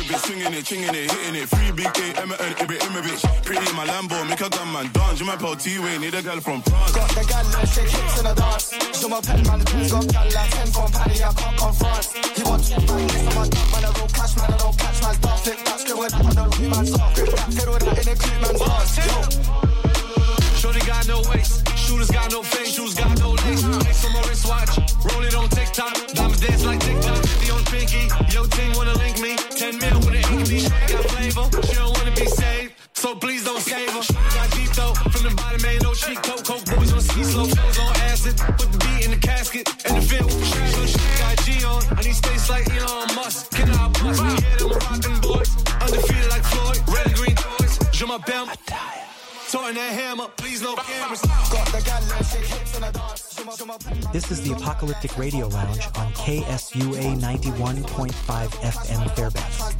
crib it, swinging it, chinging it, hitting it. Free big A, Emerton, Ibrahimovic. Pretty in my Lambo, make a gunman dance. You my pal T-Way, need a girl from France. Got the gal that shake hips in a dance. So my pen man, the got gal like 10 from Paddy, I can't confront. He wants to bang this on my dump, man, I roll cash, man, I don't catch man's dark. Flip that, scribble that, I don't read man's soft. Grip that, fiddle that in a creep man's dance. Yo. Shorty got no waist, shooters got no face, shoes got This is the Apocalyptic Radio Lounge on KSUA 91.5 FM Fairbanks.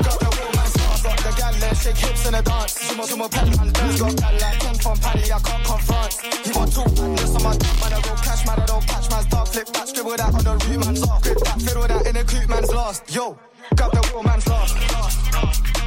Got the real man's last. Got the gal that shake hips in a dance. So my, pen man, got gal like 10 from Paddy, I can't confront. He want two badness on my dump, man, I roll cash, man, I don't catch man's dark. Flip that, scribble that, I don't man's off. Grip that, fiddle that in a creep man's last. Yo, got the real man's last. Got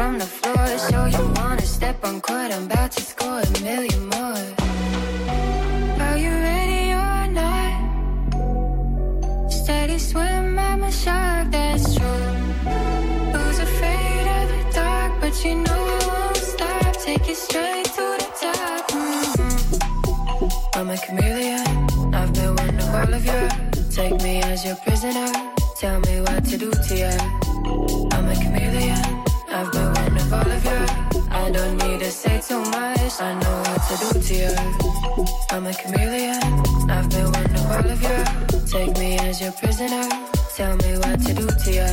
from the floor. Show you wanna step on court. I'm about to score a million more. Are you ready or not? Steady swim, I'm a shark. That's true. Who's afraid of the dark? But you know I won't stop. Take it straight to the top. Mm-hmm. I'm a chameleon. I've been one all of you. Take me as your prisoner. Tell me what to do to you. I'm a chameleon. I've been all of you. I don't need to say too much. I know what to do to you. I'm a chameleon. I've been one of all of you. Take me as your prisoner. Tell me what to do to you.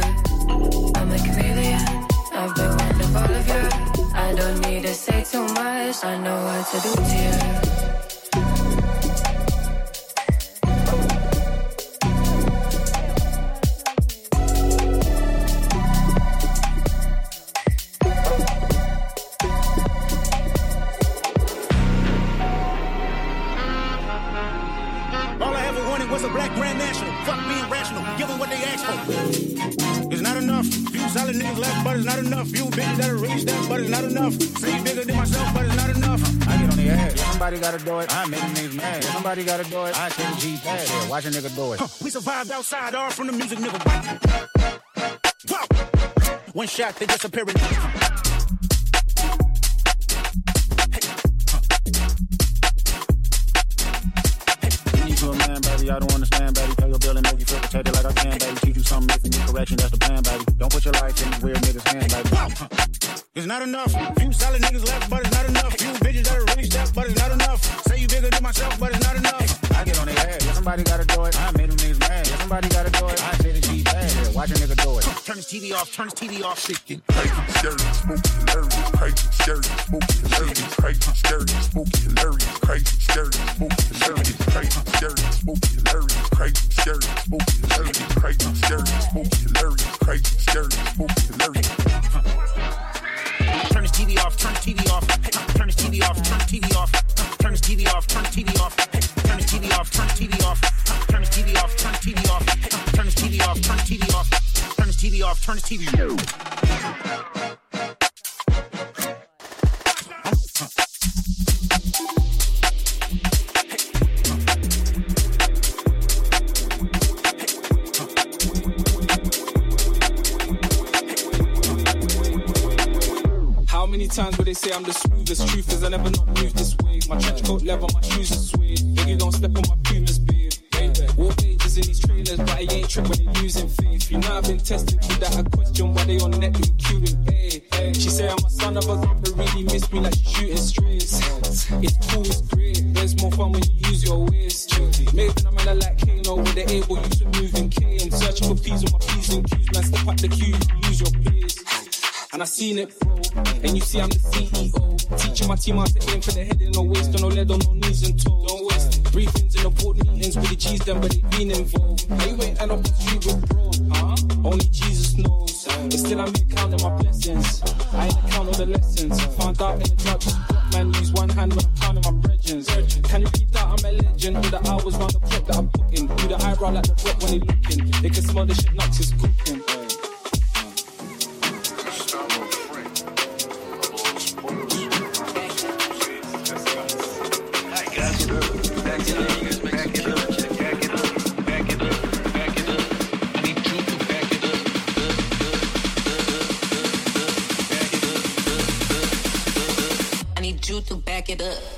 I'm a chameleon. I've been one of all of you. I don't need to say too much. I know what to do to you. Enough. Say bigger than myself, but it's not enough. I get on the ass. Yeah, somebody gotta do it. I make niggas mad. Yeah, somebody gotta do it. I take G pad. Yeah, watch a nigga do it. Huh, we survived outside, all from the music, nigga. Wow. One shot, they disappearing. You a man, baby. I don't understand, baby. Pay your bill and make you feel protected like I can, baby. Teach you something if you need correction. That's the plan, baby. Don't put your life in weird niggas' hands, baby. It's not enough. Few solid niggas left, but it's not enough. Few bitches that are really step, but it's not enough. Say you bigger than myself, but it's not enough. I get on their ass. Yeah, somebody gotta do it. I made them niggas mad. Yeah, somebody gotta do it. I say the G bad. Yeah, watch a nigga do it. Turn his TV off. Turn his TV off. Sick. crazy, scary, spooky, hilarious, crazy, scary, spooky, hilarious, crazy, scary, spooky, hilarious, crazy, scary, spooky, hilarious, crazy, scary, spooky, hilarious, crazy, scary, spooky, hilarious, crazy, scary, spooky, hilarious, crazy, scary, spooky, hilarious. Turn his TV off, turn TV off. Turn his TV off, turn TV off. Turn his TV off, turn TV off. Turn his TV off, turn TV off. Turn his TV off, turn the TV off. Turn his TV off, turn the TV off. Turn his TV off, turn his TV off. Times where they say I'm the smoothest? Truth is, I never not moved this way. My trench coat leather, my shoes are suede. Nigga, don't step on my pumas, babe. War pages in these trailers, but I ain't trick when they losing faith. You know I've been tested with that. I question why they on net with. Hey, hey. She say I'm a son of a gun, but really miss me like she shooting strays. It's cool, it's great. There's more fun when you use your waist. Maybe I'm in a like Kano, where they able you to move in K and search for P's on my P's and Q's. Man, step up the queue, use your place. And I seen it, bro. And you see, I'm the CEO. Teaching my team how to aim for the head and no waist, on no lead, on no knees and toes. Don't waste it. Briefings in the board meetings with the G's, them, but they been involved. You ain't end up the street with bro, huh? Only Jesus knows. But still, I'm here counting my blessings. I ain't count all the lessons. Found out in the just block man use one hand when I'm counting my brethren. Can you read that? I'm a legend. All the hours round the clock that I'm in. Do the eyebrow like the rock when he looking. They can smell the shit nuts is cooking. It up.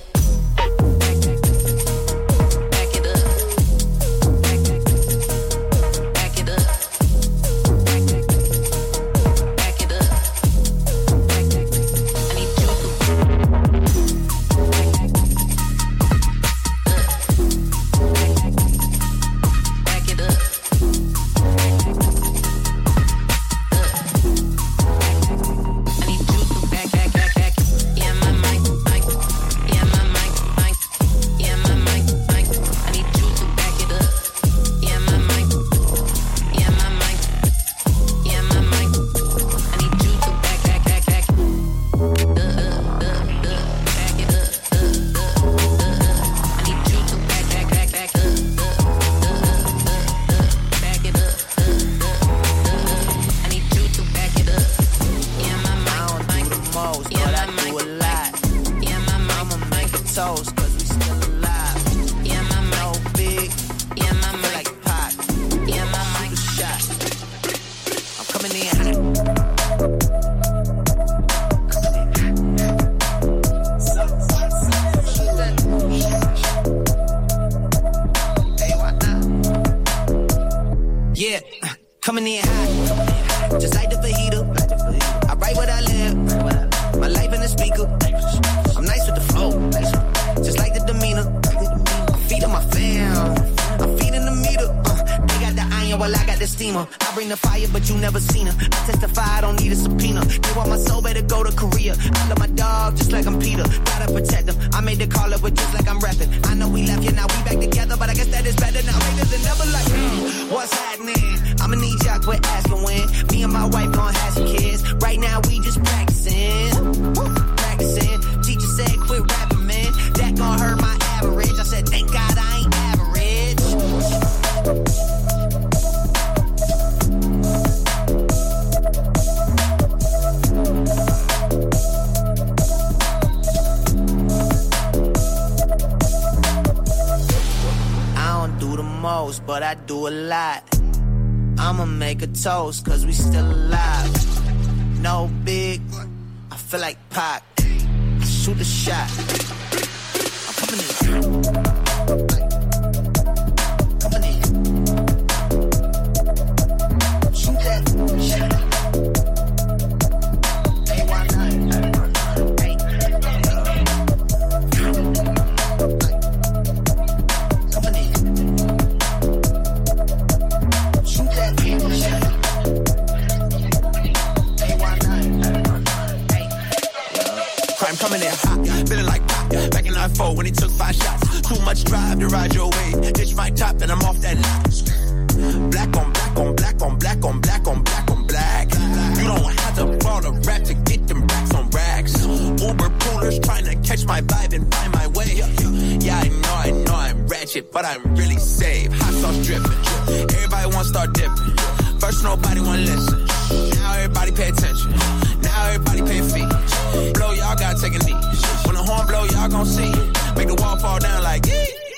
Testify, I don't need a subpoena. They want my soul, better go to Korea. I love my dog just like I'm Peter. Gotta protect him. I made the call up, but just like I'm rapping. I know we left you, now we back together, but I guess that is better now. Later than never, like, mm, what's happening? I'ma need y'all quit asking when. Me and my wife gon' have some but I do a lot. I'ma make a toast, cause we still alive. No big, I feel like Pac. Shoot a shot. 94 when he took five shots. Too much drive to ride your way. Ditch my top and I'm off that lot. Black on black on black on black on black on black on black. You don't have to fall to rap to get them racks on racks. Uber poolers trying to catch my vibe and find my way. Yeah, I know, I know I'm ratchet, but I'm really safe. Hot sauce dripping. Everybody want to start dipping. First nobody want to listen. Now everybody pay attention. Now everybody pay fees. Blow, y'all gotta take a knee. When the horn blow, y'all gon' see. Make the wall fall down like, yeah.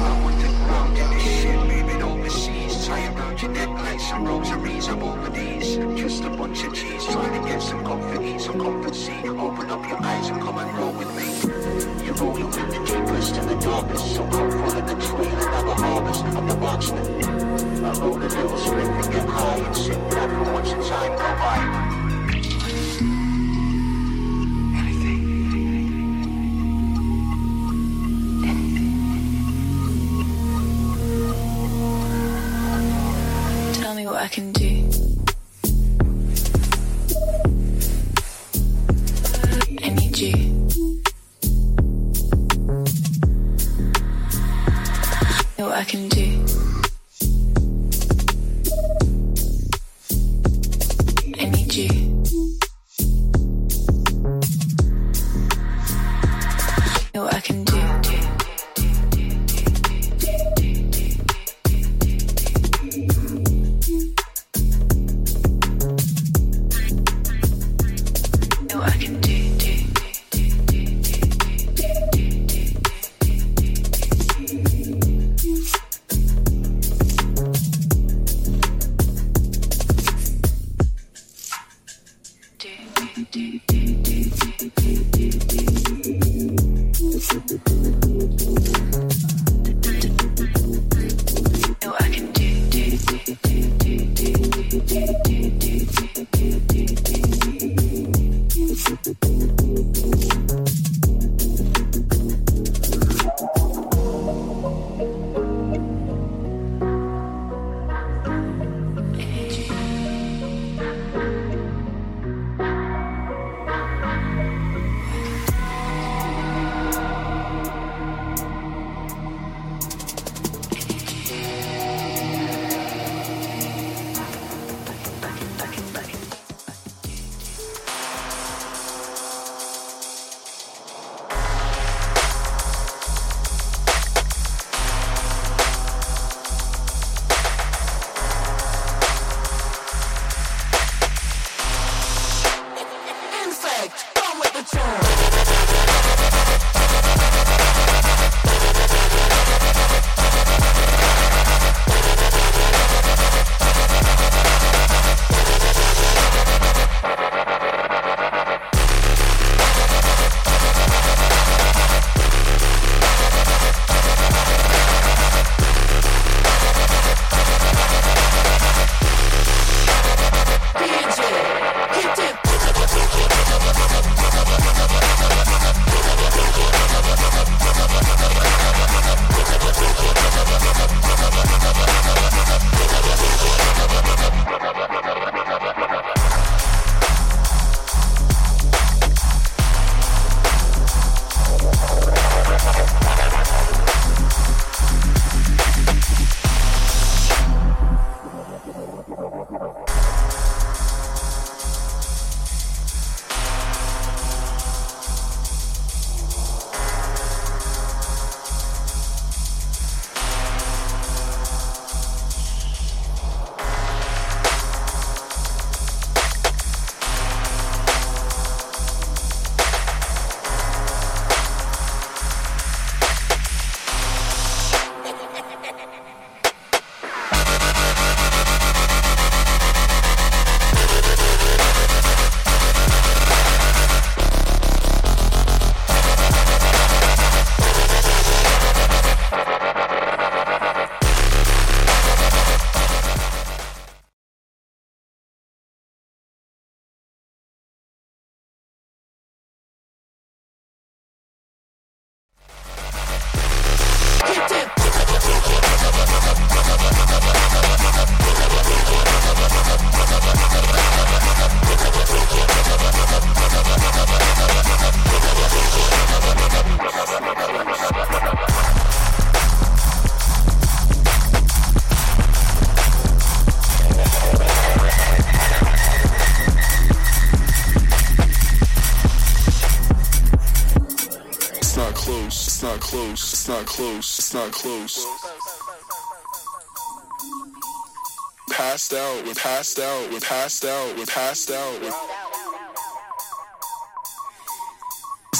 Get, get down on the big man sound. tie around your neck like some rosaries. I'm over these. Just a bunch of cheese trying to get some comfort, eat some comfort, see. Open up your eyes and come and roll with me. You're rolling with the deepest and the darkest. So come follow the trail and have harvest. I'm the marksman. I roll a little spliff and get high and sit back and watch the time go by. Not close, it's not close. Passed out, we're passed out, we're passed out, we're passed out. We're... It's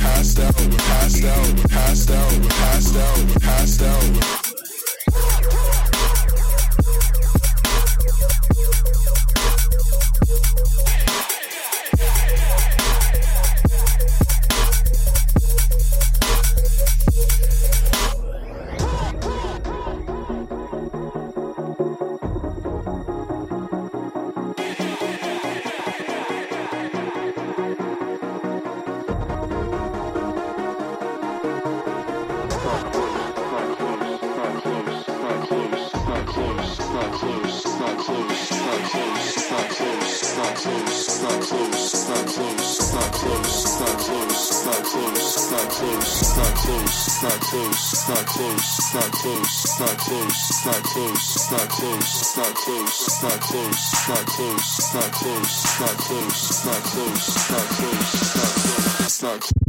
passed out, passed out, passed out, passed out, passed out. We passed out. not close, it's not close, it's not close, it's not close, it's not close, it's not close, it's not close, not close, not close, not close, not close.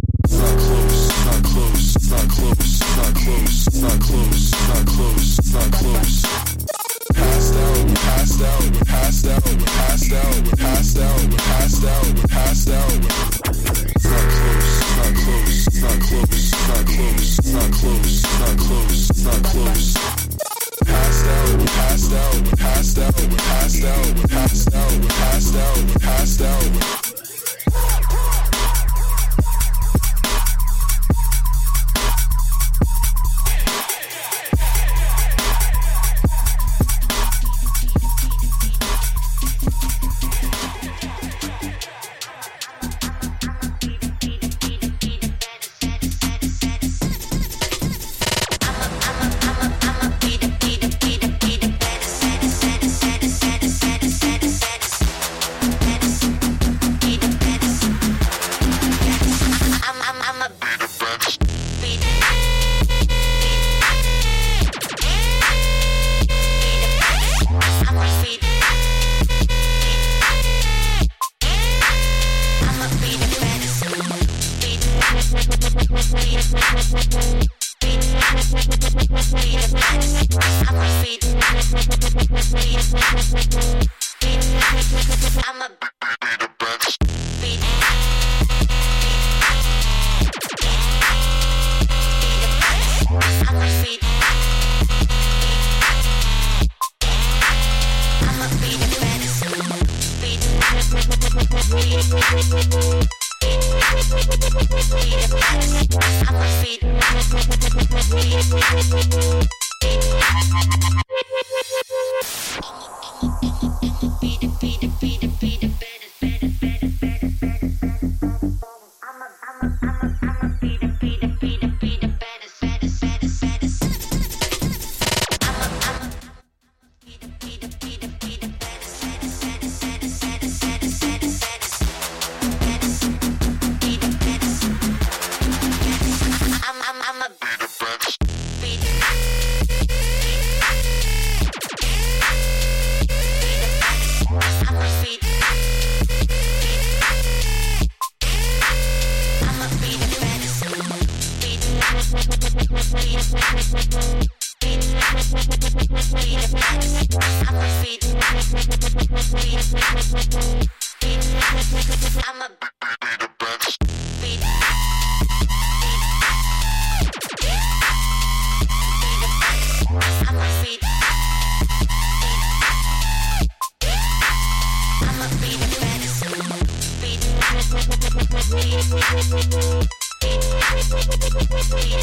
I'm a proceed.